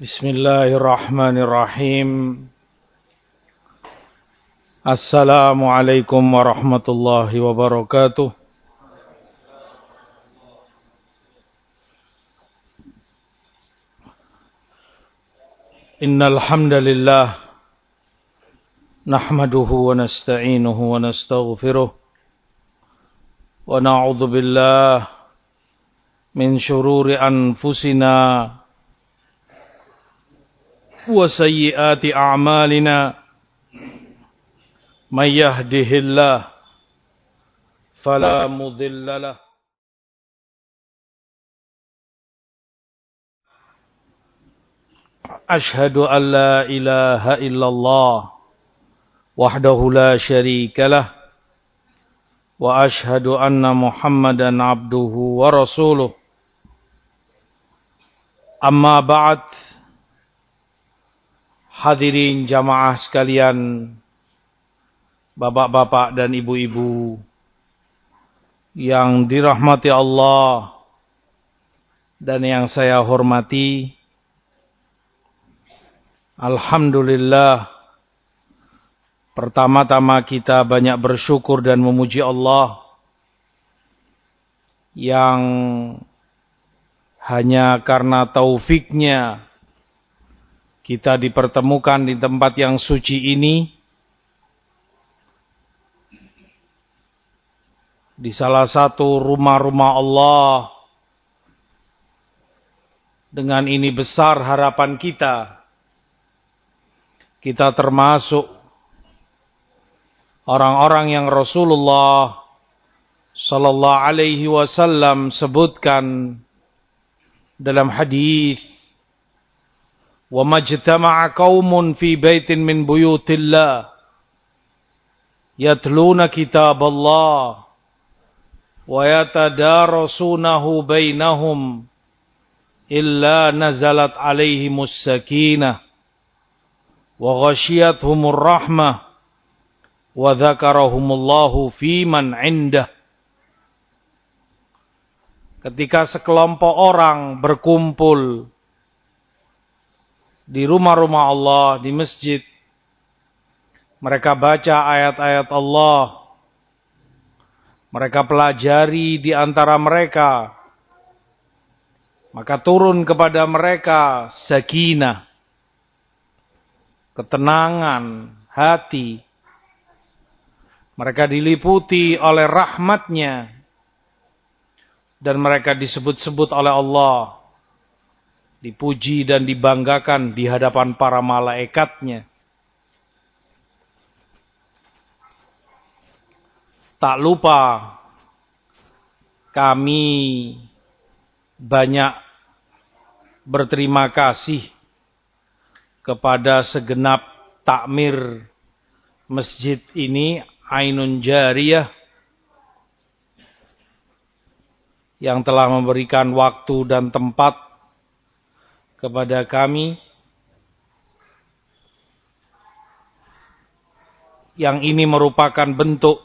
بسم الله الرحمن الرحيم السلام عليكم ورحمة الله وبركاته إن الحمد لله نحمده ونستعينه ونستغفره ونعوذ بالله من شرور أنفسنا وسيئات أعمالنا من يهده الله فلا مضل له. أشهد أن لا إله إلا الله وحده لا شريك له وأشهد أن محمدا عبده ورسوله. أما بعد Hadirin jamaah sekalian, bapak-bapak dan ibu-ibu yang dirahmati Allah dan yang saya hormati. Alhamdulillah, pertama-tama kita banyak bersyukur dan memuji Allah yang hanya karena taufiknya kita dipertemukan di tempat yang suci ini. Di salah satu rumah-rumah Allah. Dengan ini besar harapan kita. Kita termasuk orang-orang yang Rasulullah sallallahu alaihi wasallam sebutkan dalam hadis وما اجتمع قوم في بيت من بيوت الله يتلون كتاب الله ويتدارسونه بينهم إلا نزلت عليهم السكينة وغشيتهم الرحمة وذكرهم الله في من عنده Ketika sekelompok orang berkumpul di rumah-rumah Allah, di masjid. Mereka baca ayat-ayat Allah. Mereka pelajari di antara mereka. Maka turun kepada mereka sakinah. Ketenangan hati. Mereka diliputi oleh rahmatnya. Dan mereka disebut-sebut oleh Allah dipuji dan dibanggakan di hadapan para malaikatnya. Tak lupa kami banyak berterima kasih kepada segenap takmir masjid ini Ainun Jariyah yang telah memberikan waktu dan tempat kepada kami yang ini merupakan bentuk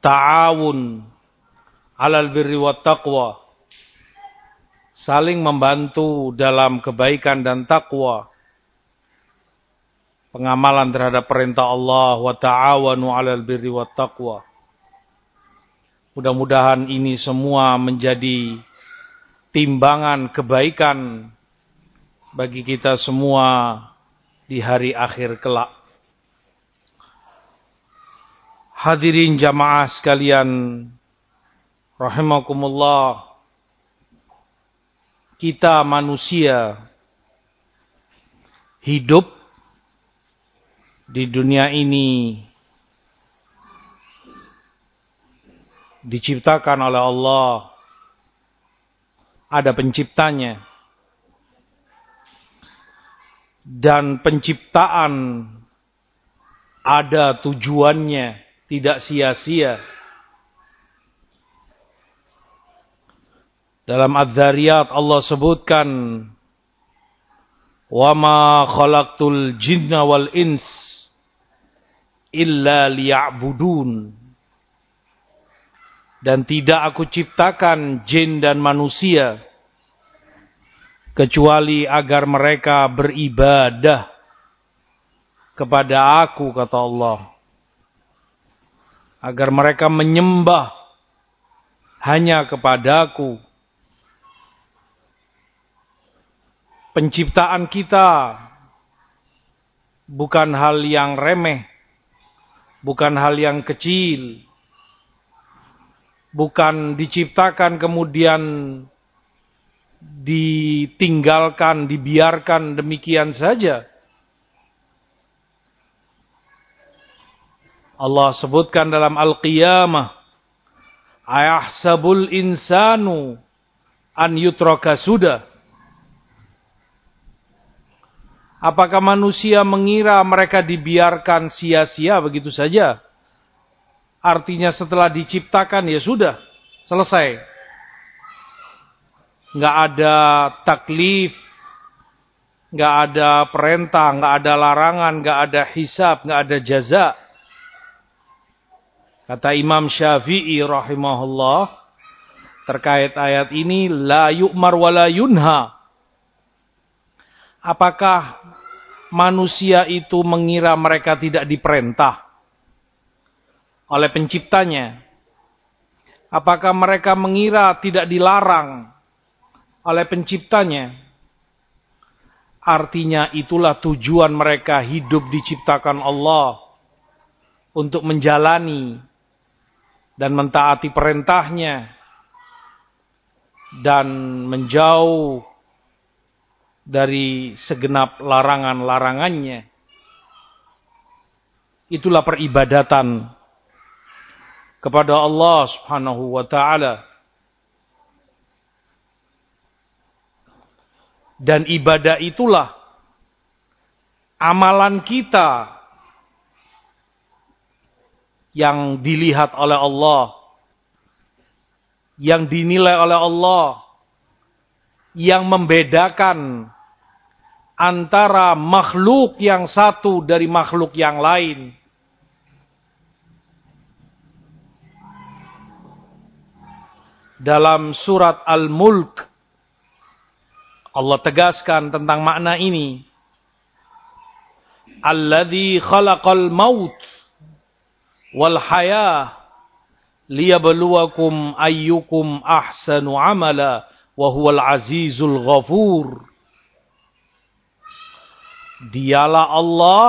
ta'awun alal birri wa taqwa saling membantu dalam kebaikan dan takwa pengamalan terhadap perintah Allah wa ta'awanu alal birri wa taqwa. Mudah-mudahan ini semua menjadi timbangan kebaikan bagi kita semua di hari akhir kelak. Hadirin jamaah sekalian, rahimakumullah, kita manusia hidup di dunia ini diciptakan oleh Allah ada penciptanya. Dan penciptaan ada tujuannya, tidak sia-sia. Dalam Adz-Dzariyat Allah sebutkan wa ma khalaqtul jinna wal ins illa liya'budun dan tidak aku ciptakan jin dan manusia kecuali agar mereka beribadah kepada aku kata Allah. Agar mereka menyembah hanya kepadaku penciptaan kita bukan hal yang remeh bukan hal yang kecil bukan diciptakan kemudian ditinggalkan, dibiarkan demikian saja. Allah sebutkan dalam Al-Qiyamah, Ayahsabul insanu an yutraka sudah. Apakah manusia mengira mereka dibiarkan sia-sia begitu saja? Artinya setelah diciptakan ya sudah, selesai nggak ada taklif, nggak ada perintah, nggak ada larangan, nggak ada hisab, nggak ada jaza. Kata Imam Syafi'i rahimahullah terkait ayat ini la yu'mar wa yunha. Apakah manusia itu mengira mereka tidak diperintah oleh penciptanya? Apakah mereka mengira tidak dilarang oleh penciptanya. Artinya itulah tujuan mereka hidup diciptakan Allah untuk menjalani dan mentaati perintahnya dan menjauh dari segenap larangan-larangannya. Itulah peribadatan kepada Allah Subhanahu wa taala. Dan ibadah itulah amalan kita yang dilihat oleh Allah, yang dinilai oleh Allah, yang membedakan antara makhluk yang satu dari makhluk yang lain. Dalam surat Al-Mulk Allah tegaskan tentang makna ini. Alladhi khalaqal maut wal hayah liyabluwakum ayyukum ahsanu amala wa huwal azizul ghafur. Dialah Allah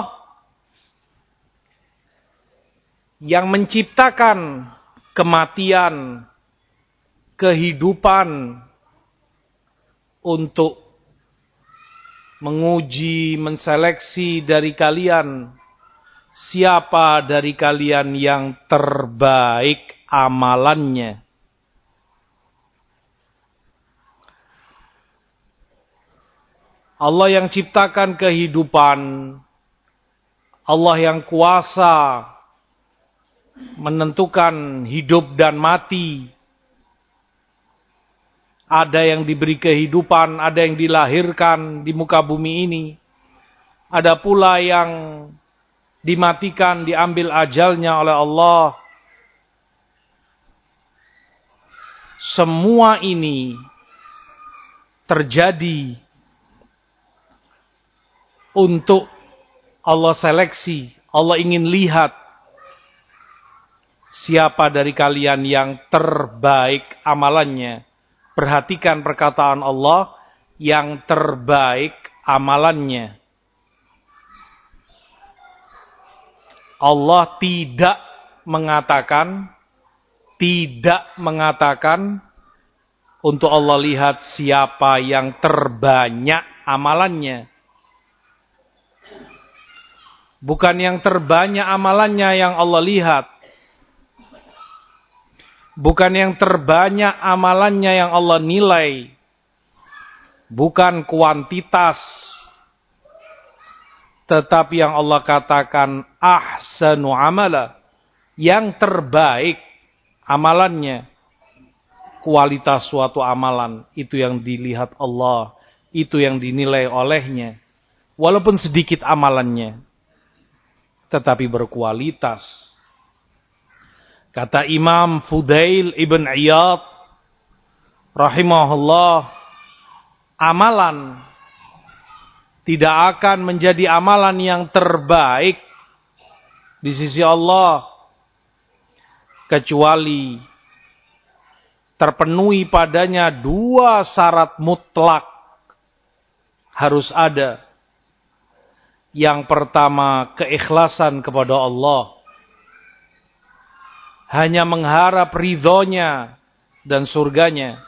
yang menciptakan kematian, kehidupan, untuk menguji, menseleksi dari kalian. Siapa dari kalian yang terbaik amalannya. Allah yang ciptakan kehidupan, Allah yang kuasa menentukan hidup dan mati, ada yang diberi kehidupan, ada yang dilahirkan di muka bumi ini. Ada pula yang dimatikan, diambil ajalnya oleh Allah. Semua ini terjadi untuk Allah seleksi. Allah ingin lihat siapa dari kalian yang terbaik amalannya Perhatikan perkataan Allah yang terbaik amalannya. Allah tidak mengatakan tidak mengatakan untuk Allah lihat siapa yang terbanyak amalannya. Bukan yang terbanyak amalannya yang Allah lihat, Bukan yang terbanyak amalannya yang Allah nilai. Bukan kuantitas. Tetapi yang Allah katakan ahsanu amala. Yang terbaik amalannya. Kualitas suatu amalan. Itu yang dilihat Allah. Itu yang dinilai olehnya. Walaupun sedikit amalannya. Tetapi berkualitas Kata Imam Fudail ibn Iyad rahimahullah, amalan tidak akan menjadi amalan yang terbaik di sisi Allah kecuali terpenuhi padanya dua syarat mutlak harus ada. Yang pertama, keikhlasan kepada Allah. Hanya mengharap ridhonya dan surganya.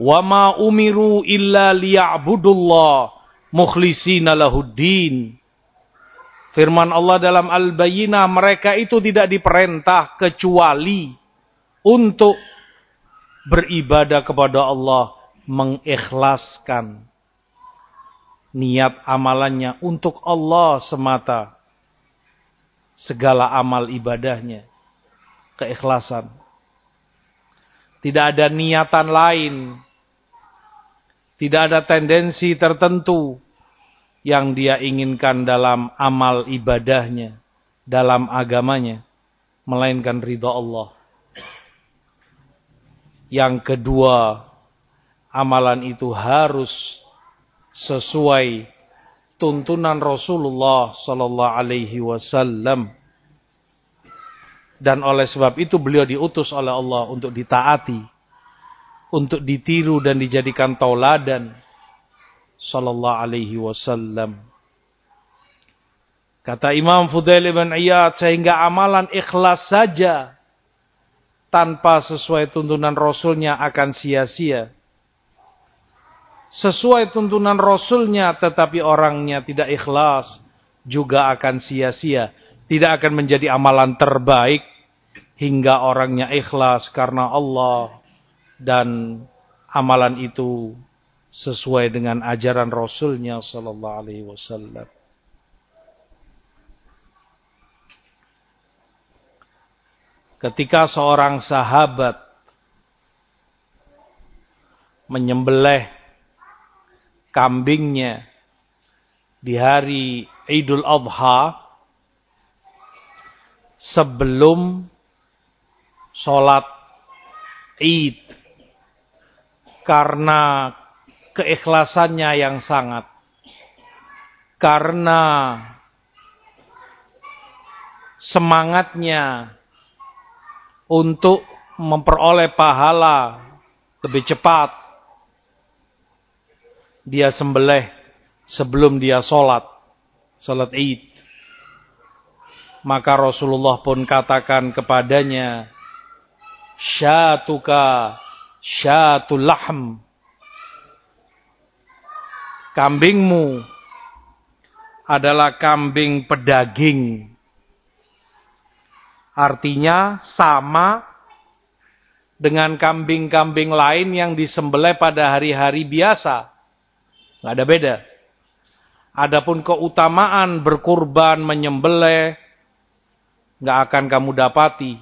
Wa ma umiru illa liya'budullah mukhlisina lahuddin. Firman Allah dalam Al-Bayyinah, mereka itu tidak diperintah kecuali untuk beribadah kepada Allah, mengikhlaskan niat amalannya untuk Allah semata. Segala amal ibadahnya, keikhlasan. Tidak ada niatan lain tidak ada tendensi tertentu yang dia inginkan dalam amal ibadahnya, dalam agamanya, melainkan ridha Allah. Yang kedua, amalan itu harus sesuai tuntunan Rasulullah sallallahu alaihi wasallam. Dan oleh sebab itu beliau diutus oleh Allah untuk ditaati untuk ditiru dan dijadikan tauladan sallallahu alaihi wasallam. Kata Imam Fudail bin Iyad sehingga amalan ikhlas saja tanpa sesuai tuntunan Rasulnya akan sia-sia. Sesuai tuntunan Rasulnya tetapi orangnya tidak ikhlas juga akan sia-sia. Tidak akan menjadi amalan terbaik hingga orangnya ikhlas karena Allah dan amalan itu sesuai dengan ajaran Rasulnya Sallallahu Alaihi Wasallam. Ketika seorang sahabat menyembelih kambingnya di hari Idul Adha sebelum sholat Id karena keikhlasannya yang sangat. Karena semangatnya untuk memperoleh pahala lebih cepat. Dia sembelih sebelum dia sholat. Sholat id. Maka Rasulullah pun katakan kepadanya, Syatuka syatul lahm. Kambingmu adalah kambing pedaging. Artinya sama dengan kambing-kambing lain yang disembelih pada hari-hari biasa. Nggak ada beda. Adapun keutamaan berkurban menyembelih nggak akan kamu dapati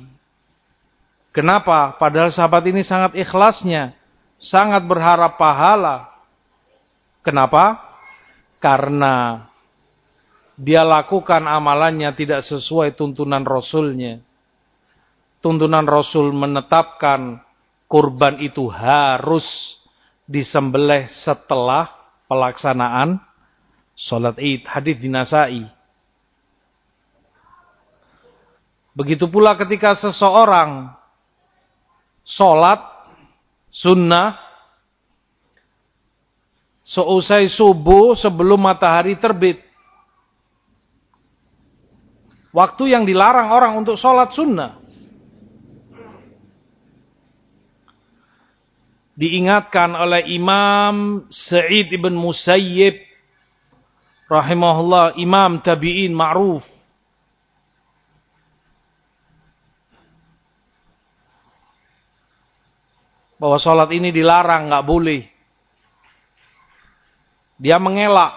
Kenapa? Padahal sahabat ini sangat ikhlasnya, sangat berharap pahala. Kenapa? Karena dia lakukan amalannya tidak sesuai tuntunan Rasulnya. Tuntunan Rasul menetapkan kurban itu harus disembelih setelah pelaksanaan sholat id. Hadis dinasai. Begitu pula ketika seseorang sholat sunnah seusai subuh sebelum matahari terbit. Waktu yang dilarang orang untuk sholat sunnah. Diingatkan oleh Imam Sa'id ibn Musayyib rahimahullah imam tabi'in ma'ruf bahwa sholat ini dilarang, nggak boleh. Dia mengelak,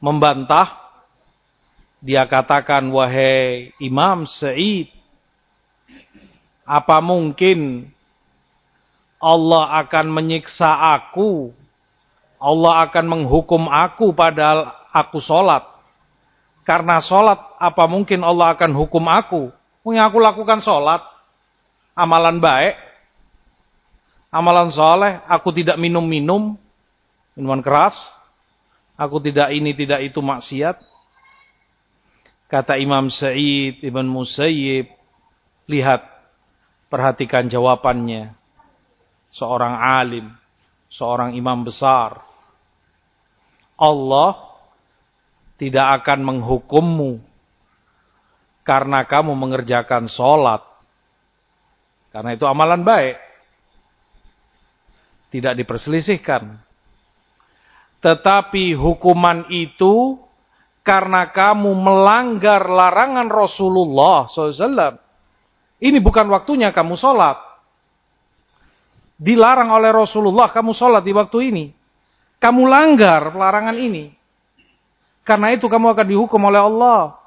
membantah. Dia katakan, wahai Imam Sa'id, apa mungkin Allah akan menyiksa aku, Allah akan menghukum aku padahal aku sholat. Karena sholat, apa mungkin Allah akan hukum aku? Mungkin aku lakukan sholat, amalan baik, Amalan soleh, aku tidak minum-minum, minuman keras. Aku tidak ini, tidak itu maksiat. Kata Imam Sa'id Ibn Musayyib, lihat, perhatikan jawabannya. Seorang alim, seorang imam besar. Allah tidak akan menghukummu karena kamu mengerjakan sholat. Karena itu amalan baik tidak diperselisihkan. Tetapi hukuman itu karena kamu melanggar larangan Rasulullah SAW. Ini bukan waktunya kamu sholat. Dilarang oleh Rasulullah kamu sholat di waktu ini. Kamu langgar larangan ini. Karena itu kamu akan dihukum oleh Allah.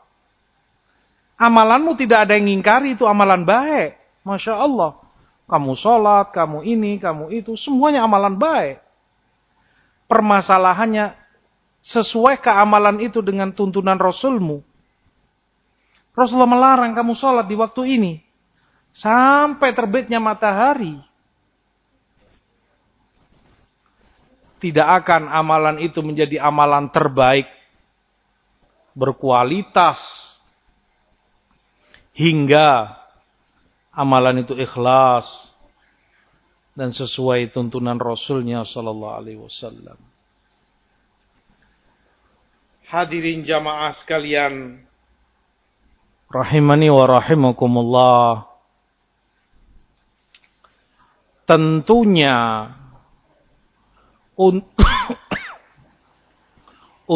Amalanmu tidak ada yang ingkari itu amalan baik. Masya Allah. Kamu sholat, kamu ini, kamu itu, semuanya amalan baik. Permasalahannya, sesuai keamalan itu dengan tuntunan Rasulmu. Rasulullah melarang kamu sholat di waktu ini. Sampai terbitnya matahari. Tidak akan amalan itu menjadi amalan terbaik. Berkualitas. Hingga amalan itu ikhlas dan sesuai tuntunan Rasulnya Sallallahu Alaihi Wasallam. Hadirin jamaah sekalian, rahimani wa rahimakumullah. Tentunya un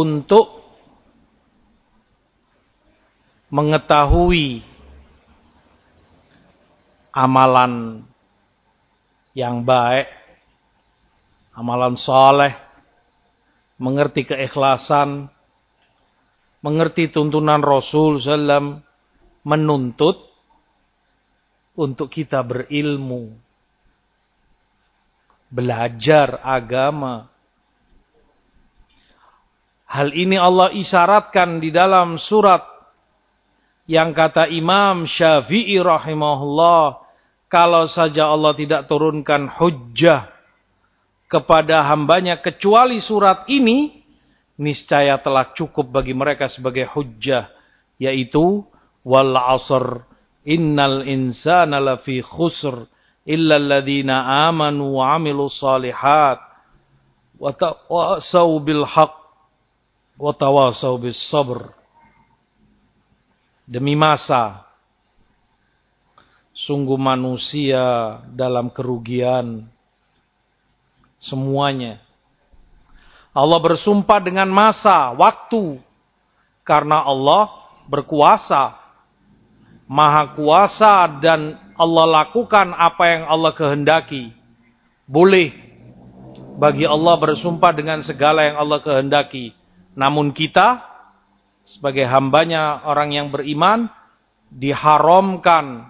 untuk mengetahui amalan yang baik, amalan soleh, mengerti keikhlasan, mengerti tuntunan Rasul SAW, menuntut untuk kita berilmu, belajar agama. Hal ini Allah isyaratkan di dalam surat yang kata Imam Syafi'i rahimahullah kalau saja Allah tidak turunkan hujjah kepada hambanya kecuali surat ini, niscaya telah cukup bagi mereka sebagai hujjah, yaitu wal asr innal insana lafi khusr illa alladhina amanu wa amilu salihat wa tawasaw bil haq wa tawasaw bis sabr demi masa Sungguh manusia dalam kerugian semuanya. Allah bersumpah dengan masa, waktu. Karena Allah berkuasa. Maha kuasa dan Allah lakukan apa yang Allah kehendaki. Boleh bagi Allah bersumpah dengan segala yang Allah kehendaki. Namun kita sebagai hambanya orang yang beriman diharamkan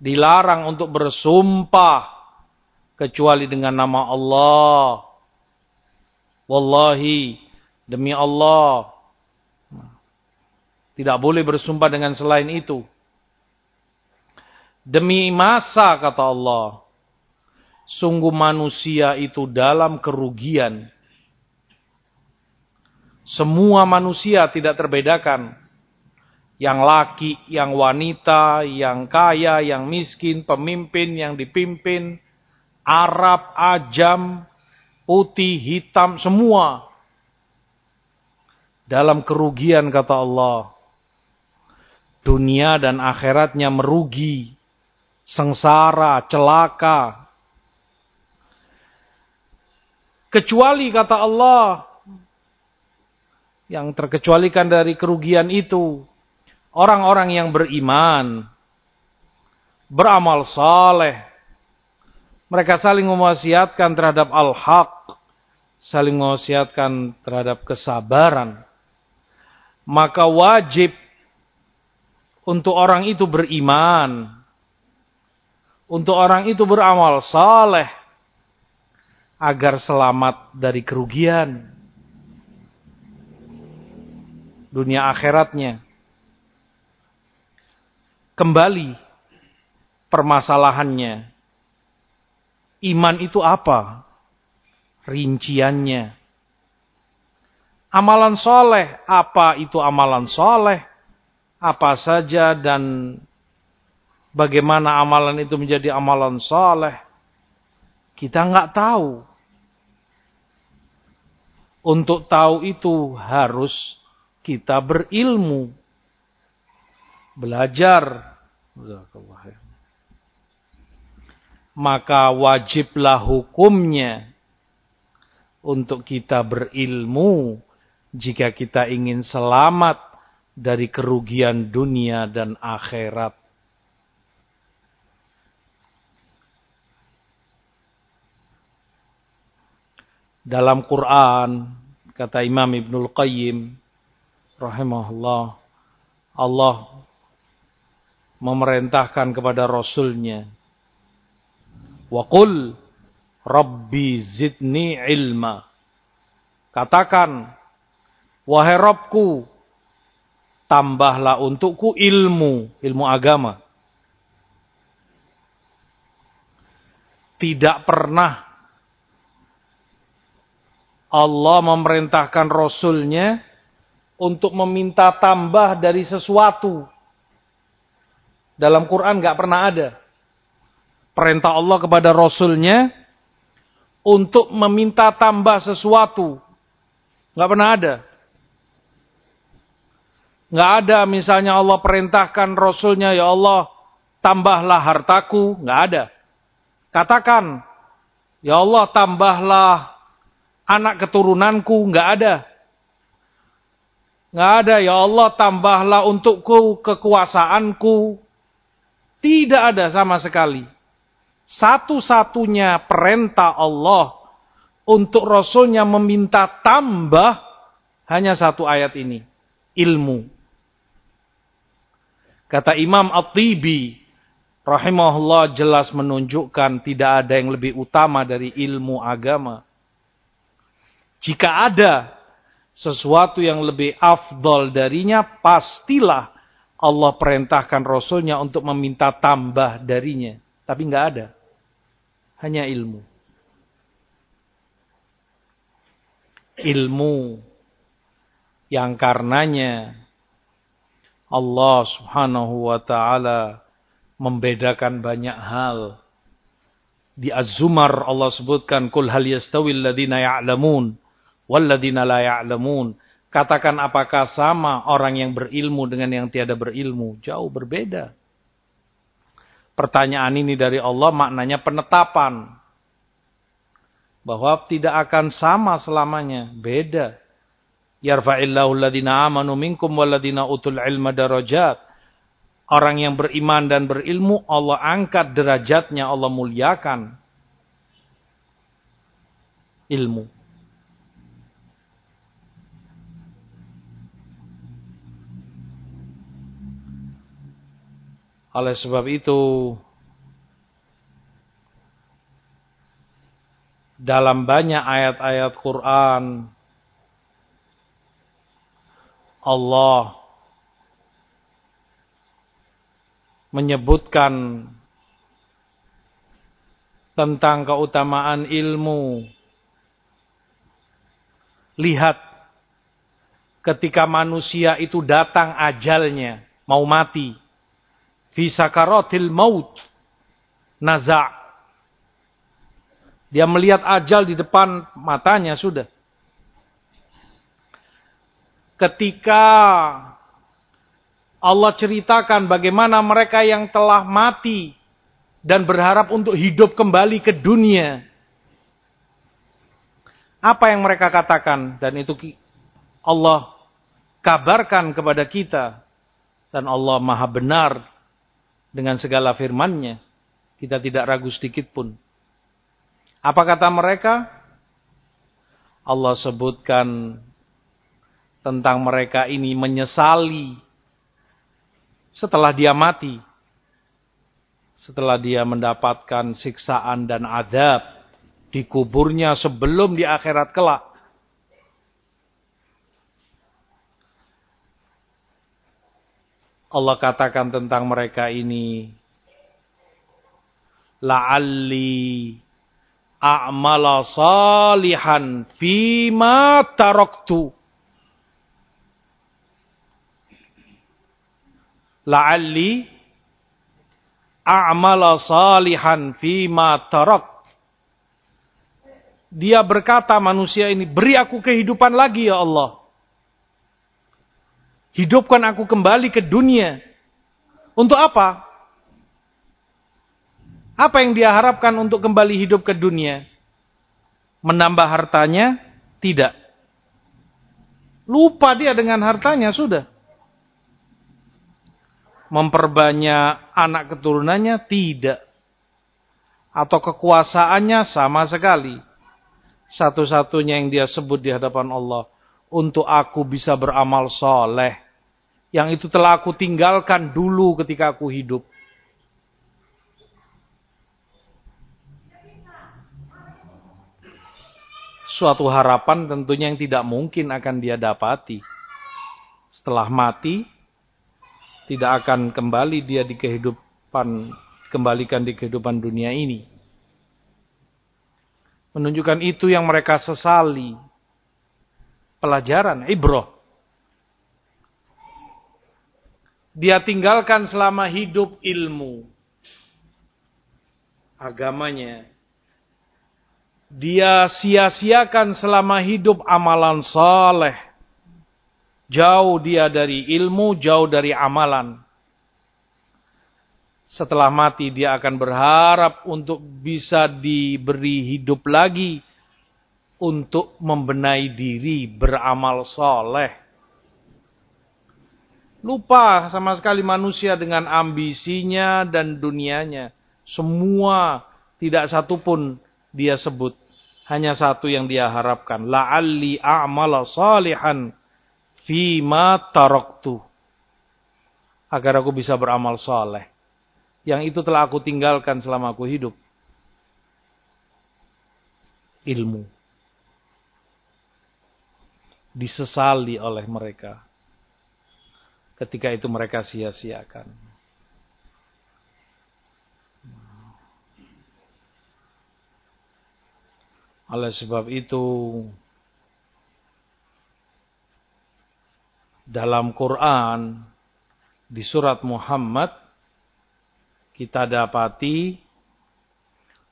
dilarang untuk bersumpah kecuali dengan nama Allah. Wallahi demi Allah. Tidak boleh bersumpah dengan selain itu. Demi masa kata Allah. Sungguh manusia itu dalam kerugian. Semua manusia tidak terbedakan yang laki, yang wanita, yang kaya, yang miskin, pemimpin, yang dipimpin, Arab, Ajam, putih, hitam, semua. Dalam kerugian kata Allah. Dunia dan akhiratnya merugi. Sengsara, celaka. Kecuali kata Allah. Yang terkecualikan dari kerugian itu orang-orang yang beriman, beramal saleh, mereka saling mewasiatkan terhadap al-haq, saling mewasiatkan terhadap kesabaran. Maka wajib untuk orang itu beriman, untuk orang itu beramal saleh, agar selamat dari kerugian dunia akhiratnya kembali permasalahannya. Iman itu apa? Rinciannya. Amalan soleh, apa itu amalan soleh? Apa saja dan bagaimana amalan itu menjadi amalan soleh? Kita nggak tahu. Untuk tahu itu harus kita berilmu. Belajar. Maka wajiblah hukumnya untuk kita berilmu jika kita ingin selamat dari kerugian dunia dan akhirat. dalam Quran kata Imam Ibnul Qayyim rahimahullah Allah memerintahkan kepada rasulnya wa qul rabbi zidni ilma. Katakan wahai Rabbku tambahlah untukku ilmu ilmu agama. Tidak pernah Allah memerintahkan Rasulnya untuk meminta tambah dari sesuatu. Dalam Quran gak pernah ada. Perintah Allah kepada Rasulnya untuk meminta tambah sesuatu. Gak pernah ada. Nggak ada misalnya Allah perintahkan Rasulnya, ya Allah, tambahlah hartaku. Nggak ada. Katakan, ya Allah, tambahlah anak keturunanku. Nggak ada. Nggak ada, ya Allah, tambahlah untukku kekuasaanku. Tidak ada sama sekali. Satu-satunya perintah Allah untuk Rasulnya meminta tambah hanya satu ayat ini. Ilmu. Kata Imam At-Tibi rahimahullah jelas menunjukkan tidak ada yang lebih utama dari ilmu agama. Jika ada sesuatu yang lebih afdol darinya, pastilah Allah perintahkan Rasulnya untuk meminta tambah darinya. Tapi nggak ada. Hanya ilmu. Ilmu yang karenanya Allah subhanahu wa ta'ala membedakan banyak hal. Di Az-Zumar Allah sebutkan, Kul hal yastawil ladhina ya'lamun, wal ladhina la ya'lamun. Katakan apakah sama orang yang berilmu dengan yang tiada berilmu? Jauh berbeda. Pertanyaan ini dari Allah maknanya penetapan. Bahwa tidak akan sama selamanya. Beda. Yarfa'illahu alladhina amanu minkum walladhina utul ilma darajat. Orang yang beriman dan berilmu, Allah angkat derajatnya, Allah muliakan. Ilmu. Oleh sebab itu, dalam banyak ayat-ayat Quran, Allah menyebutkan tentang keutamaan ilmu. Lihat ketika manusia itu datang ajalnya, mau mati. Fisakaratil maut. Naza' Dia melihat ajal di depan matanya sudah ketika Allah ceritakan bagaimana mereka yang telah mati dan berharap untuk hidup kembali ke dunia. Apa yang mereka katakan dan itu Allah kabarkan kepada kita dan Allah Maha benar dengan segala firman-Nya. Kita tidak ragu sedikit pun. Apa kata mereka? Allah sebutkan tentang mereka ini menyesali setelah dia mati. Setelah dia mendapatkan siksaan dan adab di kuburnya sebelum di akhirat kelak. Allah katakan tentang mereka ini la'alli a'mala salihan fima taraktu. La'alli a'mala salihan fima tarak. Dia berkata manusia ini, beri aku kehidupan lagi ya Allah. Hidupkan aku kembali ke dunia. Untuk apa? Apa yang dia harapkan untuk kembali hidup ke dunia? Menambah hartanya? Tidak. Lupa dia dengan hartanya, sudah. Memperbanyak anak keturunannya? Tidak. Atau kekuasaannya? Sama sekali. Satu-satunya yang dia sebut di hadapan Allah. Untuk aku bisa beramal soleh. Yang itu telah aku tinggalkan dulu ketika aku hidup. suatu harapan tentunya yang tidak mungkin akan dia dapati. Setelah mati, tidak akan kembali dia di kehidupan, kembalikan di kehidupan dunia ini. Menunjukkan itu yang mereka sesali. Pelajaran, ibroh. Dia tinggalkan selama hidup ilmu. Agamanya, dia sia-siakan selama hidup amalan saleh. Jauh dia dari ilmu, jauh dari amalan. Setelah mati dia akan berharap untuk bisa diberi hidup lagi untuk membenahi diri beramal soleh. Lupa sama sekali manusia dengan ambisinya dan dunianya. Semua tidak satupun dia sebut hanya satu yang dia harapkan. La'alli a'mala salihan fima taraktu. Agar aku bisa beramal saleh. Yang itu telah aku tinggalkan selama aku hidup. Ilmu. Disesali oleh mereka. Ketika itu mereka sia-siakan. Oleh sebab itu dalam Quran di surat Muhammad kita dapati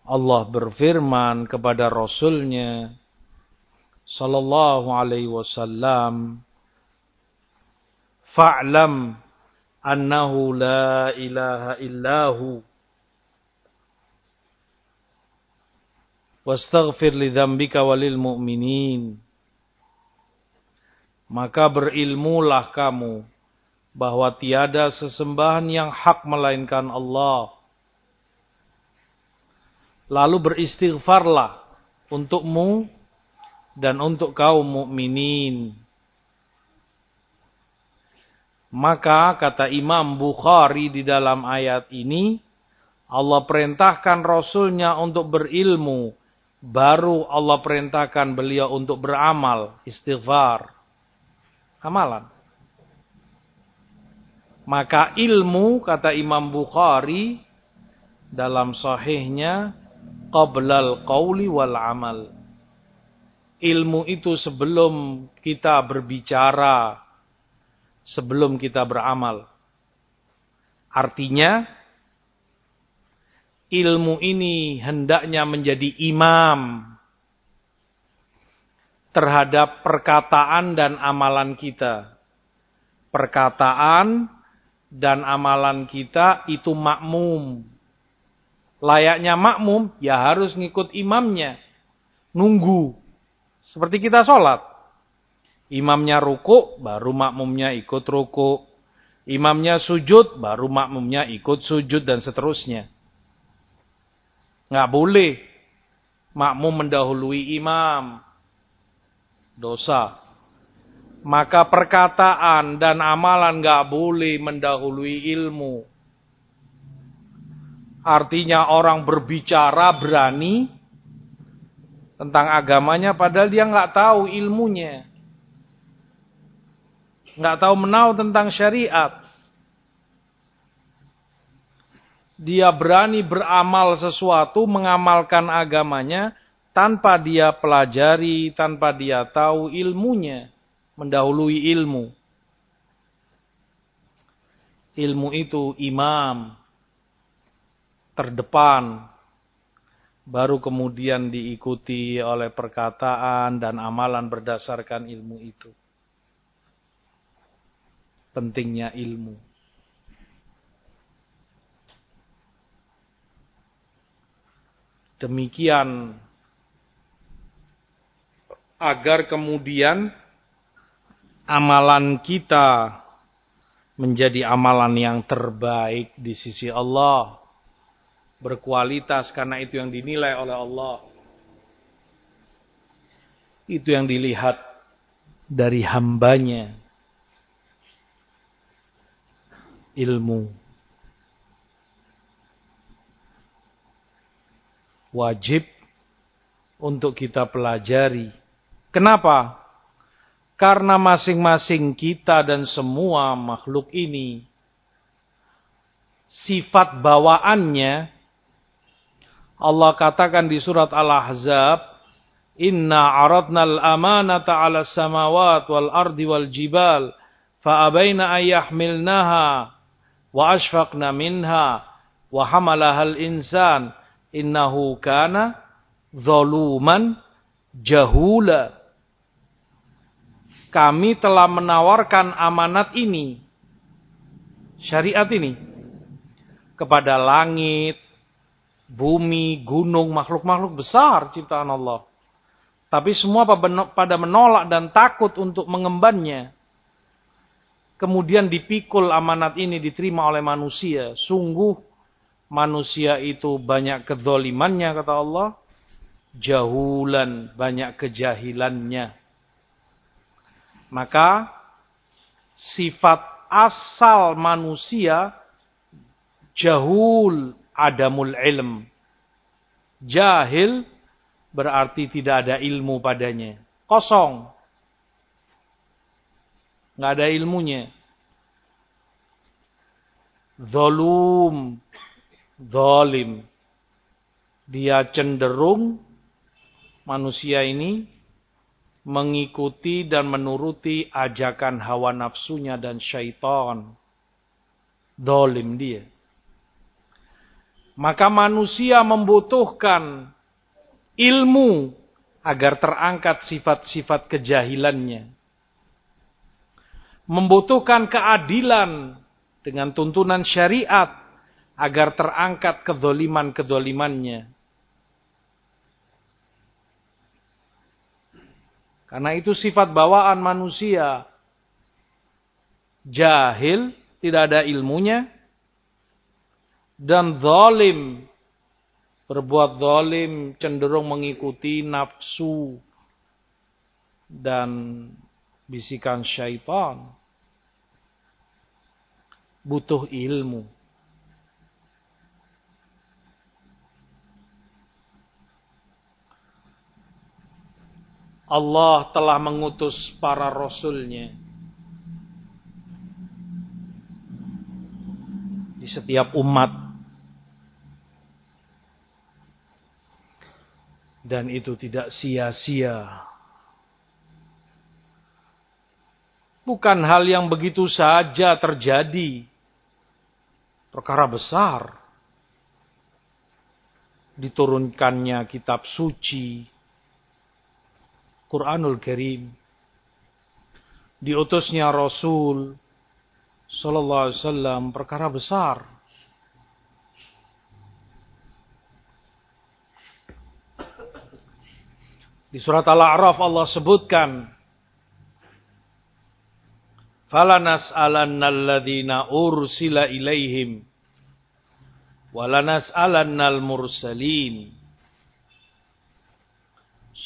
Allah berfirman kepada Rasulnya Sallallahu alaihi wasallam Fa'lam annahu la ilaha illahu wastaghfir li dzambika walil mu'minin. Maka berilmulah kamu bahwa tiada sesembahan yang hak melainkan Allah. Lalu beristighfarlah untukmu dan untuk kaum mukminin maka kata Imam Bukhari di dalam ayat ini Allah perintahkan Rasulnya untuk berilmu baru Allah perintahkan beliau untuk beramal, istighfar. Amalan. Maka ilmu, kata Imam Bukhari, dalam sahihnya, qablal qawli wal amal. Ilmu itu sebelum kita berbicara, sebelum kita beramal. Artinya, ilmu ini hendaknya menjadi imam terhadap perkataan dan amalan kita. Perkataan dan amalan kita itu makmum. Layaknya makmum, ya harus ngikut imamnya. Nunggu. Seperti kita sholat. Imamnya ruku, baru makmumnya ikut ruku. Imamnya sujud, baru makmumnya ikut sujud dan seterusnya. Nggak boleh makmum mendahului imam. Dosa. Maka perkataan dan amalan nggak boleh mendahului ilmu. Artinya orang berbicara berani tentang agamanya padahal dia nggak tahu ilmunya. nggak tahu menau tentang syariat. dia berani beramal sesuatu, mengamalkan agamanya, tanpa dia pelajari, tanpa dia tahu ilmunya, mendahului ilmu. Ilmu itu imam, terdepan, baru kemudian diikuti oleh perkataan dan amalan berdasarkan ilmu itu. Pentingnya ilmu. Demikian agar kemudian amalan kita menjadi amalan yang terbaik di sisi Allah. Berkualitas karena itu yang dinilai oleh Allah. Itu yang dilihat dari hambanya. Ilmu. wajib untuk kita pelajari. Kenapa? Karena masing-masing kita dan semua makhluk ini sifat bawaannya Allah katakan di surat Al-Ahzab, "Inna 'aradna al-amanata 'ala samawat wal ardi wal jibal fa abaina ay yahmilnaha wa ashfaqna minha wa hamalaha al-insan innahu kana zaluman jahula. Kami telah menawarkan amanat ini, syariat ini, kepada langit, bumi, gunung, makhluk-makhluk besar ciptaan Allah. Tapi semua pada menolak dan takut untuk mengembannya. Kemudian dipikul amanat ini diterima oleh manusia. Sungguh manusia itu banyak kezolimannya kata Allah. Jahulan, banyak kejahilannya. Maka sifat asal manusia jahul adamul ilm. Jahil berarti tidak ada ilmu padanya. Kosong. Nggak ada ilmunya. Zolum zalim. Dia cenderung manusia ini mengikuti dan menuruti ajakan hawa nafsunya dan syaitan. Zalim dia. Maka manusia membutuhkan ilmu agar terangkat sifat-sifat kejahilannya. Membutuhkan keadilan dengan tuntunan syariat agar terangkat kedoliman-kedolimannya. Karena itu sifat bawaan manusia. Jahil, tidak ada ilmunya. Dan zalim. Berbuat zalim cenderung mengikuti nafsu. Dan bisikan syaitan. Butuh ilmu. Allah telah mengutus para rasulnya di setiap umat dan itu tidak sia-sia bukan hal yang begitu saja terjadi perkara besar diturunkannya kitab suci Quranul Karim. Diutusnya Rasul Sallallahu Alaihi Wasallam perkara besar. Di surat Al-A'raf Allah sebutkan Falanas alannal ursila ilaihim walanas alannal mursalin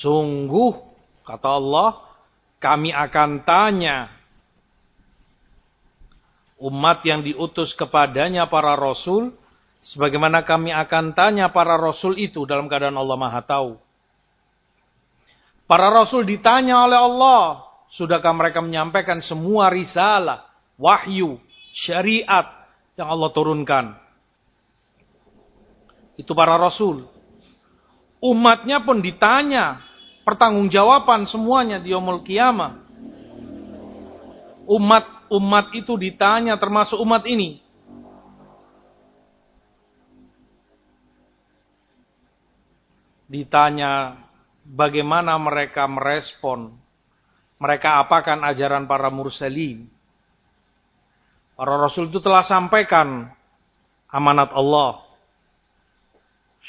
Sungguh Kata Allah, kami akan tanya umat yang diutus kepadanya para rasul, sebagaimana kami akan tanya para rasul itu dalam keadaan Allah Maha Tahu. Para rasul ditanya oleh Allah, sudahkah mereka menyampaikan semua risalah, wahyu, syariat yang Allah turunkan? Itu para rasul. Umatnya pun ditanya pertanggungjawaban semuanya di yaumul kiamah. Umat-umat itu ditanya termasuk umat ini. Ditanya bagaimana mereka merespon. Mereka apakan ajaran para mursalin. Para rasul itu telah sampaikan amanat Allah.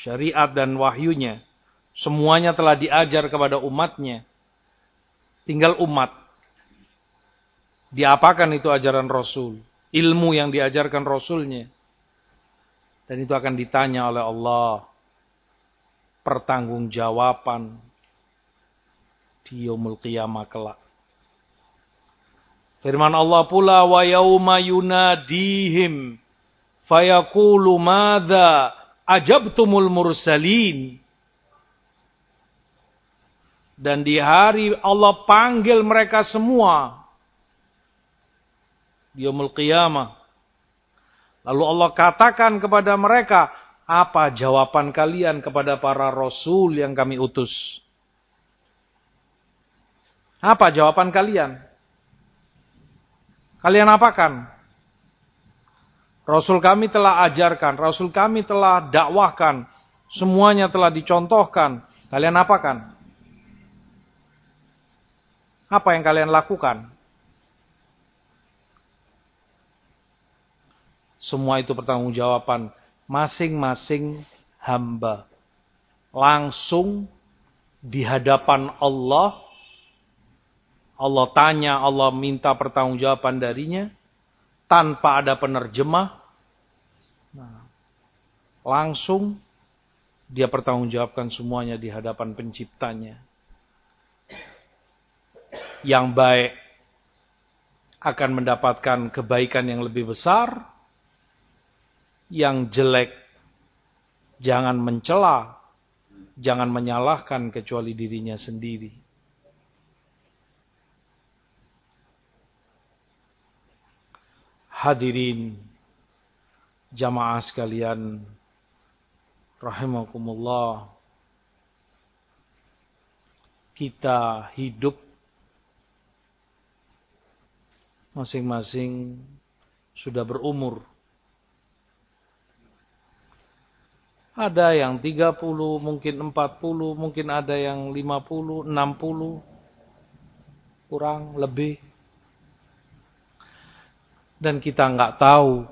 Syariat dan wahyunya. Semuanya telah diajar kepada umatnya. Tinggal umat. Diapakan itu ajaran Rasul. Ilmu yang diajarkan Rasulnya. Dan itu akan ditanya oleh Allah. Pertanggungjawaban. Di yomul qiyamah kelak. Firman Allah pula. Wa yawma yunadihim. Fayaqulu madha ajabtumul mursalin. Dan di hari Allah panggil mereka semua. Di umul qiyamah. Lalu Allah katakan kepada mereka, apa jawaban kalian kepada para rasul yang kami utus? Apa jawaban kalian? Kalian apakan? Rasul kami telah ajarkan, Rasul kami telah dakwahkan, semuanya telah dicontohkan. Kalian apakan? Apa yang kalian lakukan? Semua itu pertanggungjawaban masing-masing hamba. Langsung di hadapan Allah. Allah tanya, Allah minta pertanggungjawaban darinya. Tanpa ada penerjemah. Nah, langsung dia pertanggungjawabkan semuanya di hadapan penciptanya yang baik akan mendapatkan kebaikan yang lebih besar. Yang jelek jangan mencela, jangan menyalahkan kecuali dirinya sendiri. Hadirin jamaah sekalian rahimakumullah kita hidup masing-masing sudah berumur. Ada yang 30, mungkin 40, mungkin ada yang 50, 60, kurang, lebih. Dan kita nggak tahu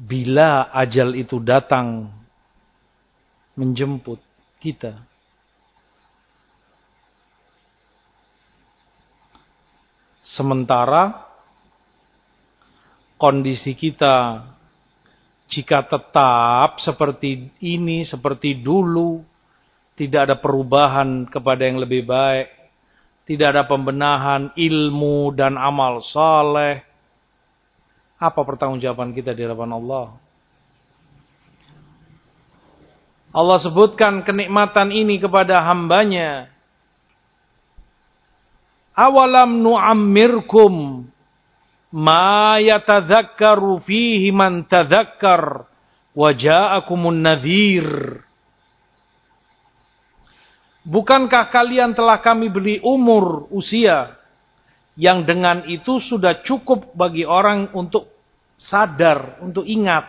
bila ajal itu datang menjemput kita. Sementara kondisi kita jika tetap seperti ini, seperti dulu, tidak ada perubahan kepada yang lebih baik, tidak ada pembenahan ilmu dan amal saleh, apa pertanggungjawaban kita di hadapan Allah? Allah sebutkan kenikmatan ini kepada hambanya awalam nu'ammirkum ma yatadzakkaru fihi man tadzakkar wa ja'akumun nadhir Bukankah kalian telah kami beri umur usia yang dengan itu sudah cukup bagi orang untuk sadar, untuk ingat.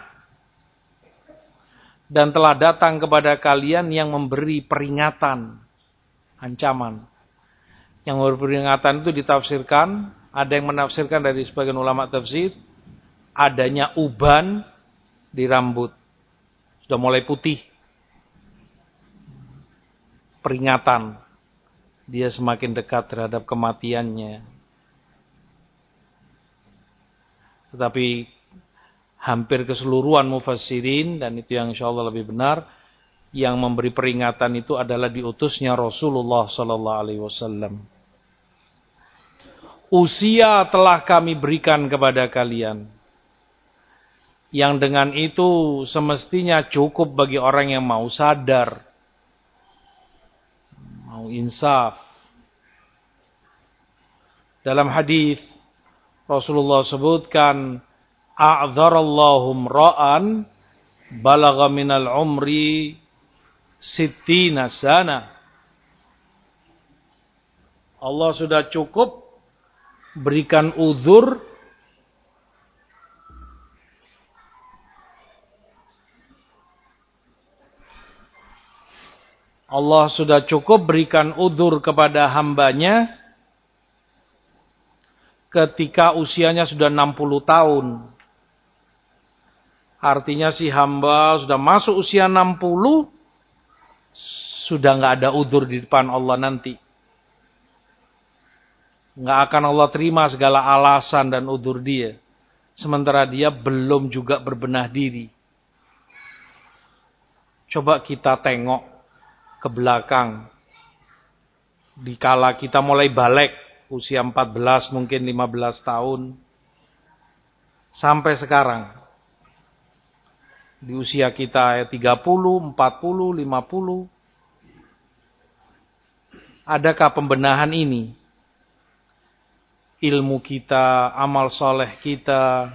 Dan telah datang kepada kalian yang memberi peringatan, ancaman. Yang berperingatan itu ditafsirkan, ada yang menafsirkan dari sebagian ulama tafsir, adanya uban di rambut. Sudah mulai putih. Peringatan. Dia semakin dekat terhadap kematiannya. Tetapi hampir keseluruhan mufassirin, dan itu yang insya Allah lebih benar, yang memberi peringatan itu adalah diutusnya Rasulullah Sallallahu Alaihi Wasallam usia telah kami berikan kepada kalian. Yang dengan itu semestinya cukup bagi orang yang mau sadar. Mau insaf. Dalam hadis Rasulullah sebutkan a'dzarallahum ra'an balagha minal umri sittina sana. Allah sudah cukup berikan uzur Allah sudah cukup berikan uzur kepada hambanya ketika usianya sudah 60 tahun. Artinya si hamba sudah masuk usia 60, sudah nggak ada uzur di depan Allah nanti. Nggak akan Allah terima segala alasan dan uzur dia. Sementara dia belum juga berbenah diri. Coba kita tengok ke belakang. Dikala kita mulai balik, usia 14 mungkin 15 tahun. Sampai sekarang. Di usia kita 30, 40, 50. Adakah pembenahan ini? Ilmu kita, amal soleh kita,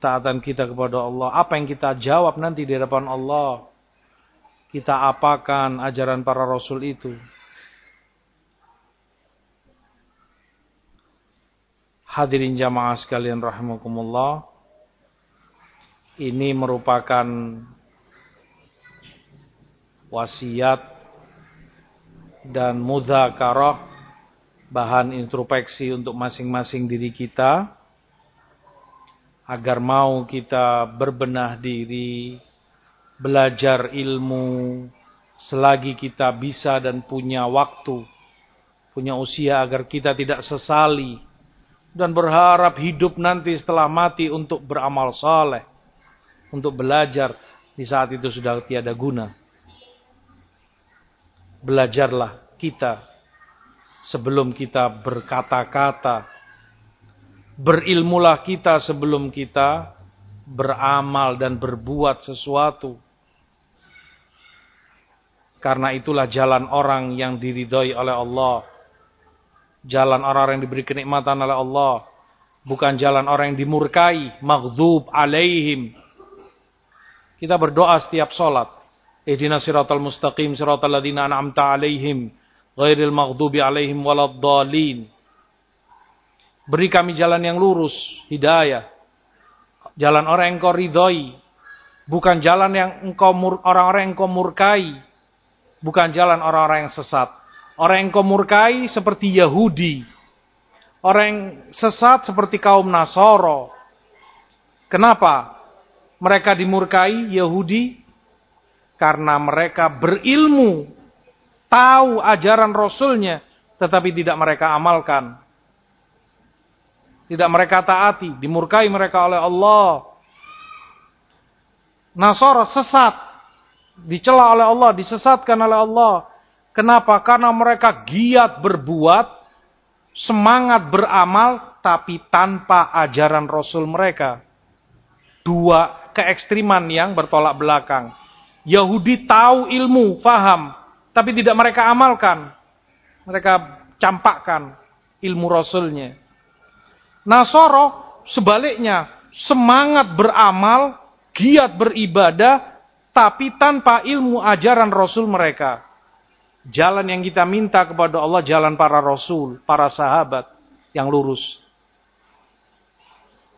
taatan kita kepada Allah. Apa yang kita jawab nanti di hadapan Allah? Kita apakan ajaran para rasul itu? Hadirin jamaah sekalian rahimakumullah. Ini merupakan wasiat dan mudzakarah bahan introspeksi untuk masing-masing diri kita agar mau kita berbenah diri, belajar ilmu selagi kita bisa dan punya waktu, punya usia agar kita tidak sesali dan berharap hidup nanti setelah mati untuk beramal saleh, untuk belajar di saat itu sudah tiada guna. Belajarlah kita sebelum kita berkata-kata. Berilmulah kita sebelum kita beramal dan berbuat sesuatu. Karena itulah jalan orang yang diridhoi oleh Allah Jalan orang-orang yang diberi kenikmatan oleh Allah. Bukan jalan orang yang dimurkai. Maghdub alaihim. Kita berdoa setiap sholat. Ihdina siratal mustaqim siratal ladina an'amta alaihim. Ghairil maghdubi alaihim waladhalin. Beri kami jalan yang lurus. Hidayah. Jalan orang yang kau ridhoi. Bukan jalan yang engkau orang-orang yang kau murkai. Bukan jalan orang-orang yang sesat. Orang yang kau murkai seperti Yahudi. Orang yang sesat seperti kaum Nasoro. Kenapa? Mereka dimurkai Yahudi karena mereka berilmu, tahu ajaran Rasulnya, tetapi tidak mereka amalkan. Tidak mereka taati, dimurkai mereka oleh Allah. Nasoro sesat, dicela oleh Allah, disesatkan oleh Allah. Kenapa? Karena mereka giat berbuat, semangat beramal, tapi tanpa ajaran Rasul mereka. Dua keekstriman yang bertolak belakang. Yahudi tahu ilmu, faham, tapi tidak mereka amalkan. Mereka campakkan ilmu Rasulnya. Nasoro sebaliknya, semangat beramal, giat beribadah, tapi tanpa ilmu ajaran Rasul mereka. Jalan yang kita minta kepada Allah jalan para rasul, para sahabat yang lurus.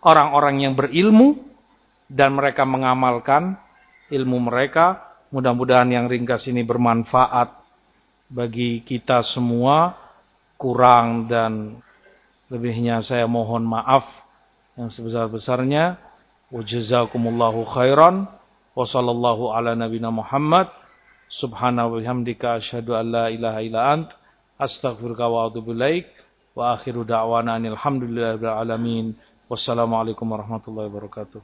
Orang-orang yang berilmu dan mereka mengamalkan ilmu mereka. Mudah-mudahan yang ringkas ini bermanfaat bagi kita semua. Kurang dan lebihnya saya mohon maaf yang sebesar-besarnya. Wajazakumullahu khairan. Wassallallahu ala nabina Muhammad. Subhanahu wa bihamdika asyhadu an la ilaha illa ant astaghfiruka wa atubu ilaik wa akhiru da'wana alhamdulillahi alamin. Wassalamualaikum warahmatullahi wabarakatuh.